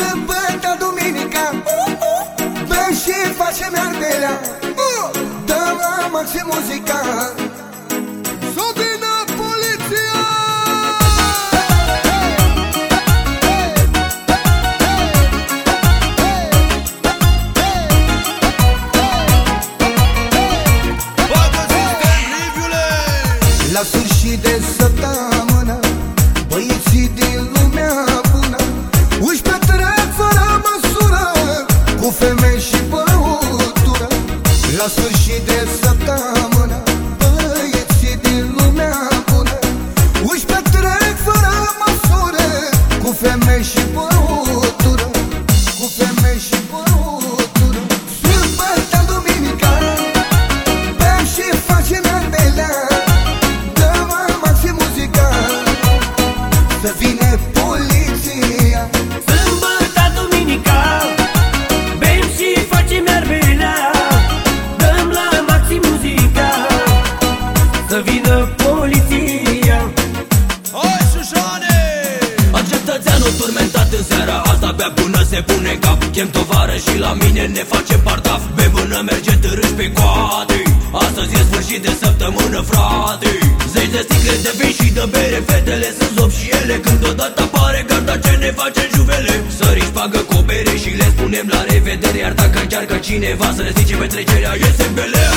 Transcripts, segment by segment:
Sâmbătă, duminica Bem și facem ardelea Dăm la maxim muzica La sfârșit de săptămână Băieții din lumea bună. Își petrec fără măsură Cu femei și băutură Cu femei și cetățeanul turmentat în seara asta Bea până se pune cap. Chem tovară și la mine ne face partaf. Be până merge târâși pe coate. Astăzi e sfârșit de săptămână, frate. Zeci de sticle de vin și de bere Fetele sunt zop și ele. Când odată apare garda ce ne face juvele? Sări pagă cu o bere și le spunem la revedere. Iar dacă încearcă cineva să ne zice petrecerea Iese belea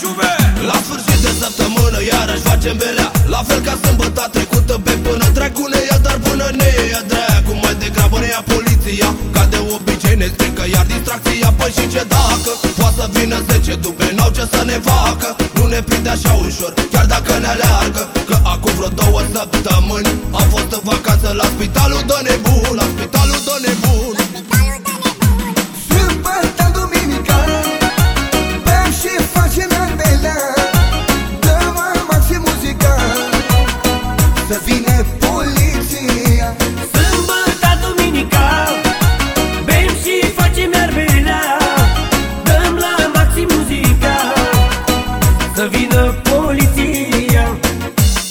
juve! La sfârșit de săptămână iarăși facem belea. La fel ca sâmbătă trecută pe până dracu ne ia Dar până ne ia dracu. Mai degrabă ne ia poliția Ca de obicei ne strică iar distracția Păi și ce dacă? Poate să vină 10 duble N-au ce să ne facă. Nu ne prinde așa ușor Chiar dacă ne aleargă. Că acum vreo două săptămâni Am fost în vacanță la spitalul de nebun Să vină poliția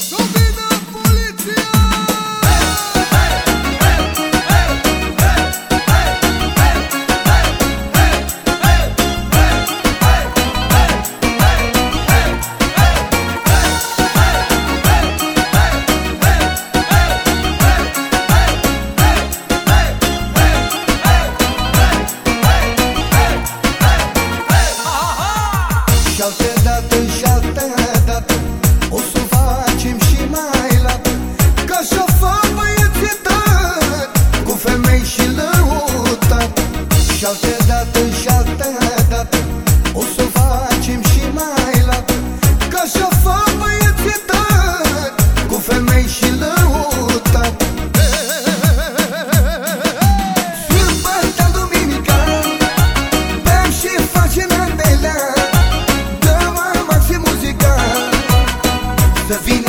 Să vină poliția Și Să vine